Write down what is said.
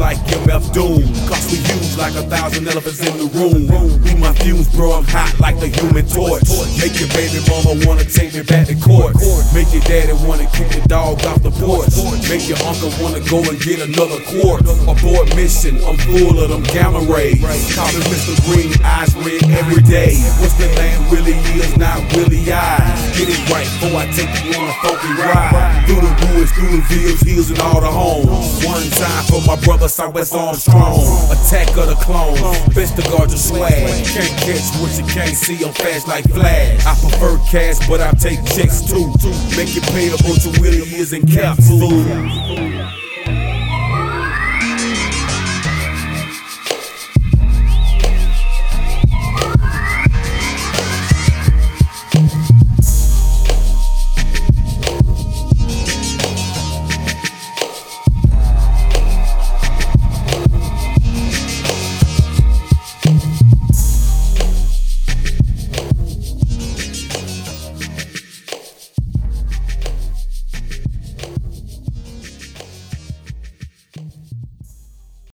like MF Doom. Cause we huge like a thousand elephants in the room. Be my fuse, bro, I'm hot like the human torch. Make your baby mama wanna take me back to court. Make your daddy wanna kick the dog off the porch. Make your uncle wanna go and get another quart. Abort mission, I'm full of them gamma rays. Call me Mr. Green, eyes red every day. What's the name really is, not Willie I. Get it right before I take you on a funky ride. Through the woods, through the fields, hills, and all the homes. One I was on Southwest Attack of the clones, best to guard your swag. Can't catch what you can't see, I'm fast like Flash. I prefer cash, but I take checks too. Make it payable to Willie is in caps, fool.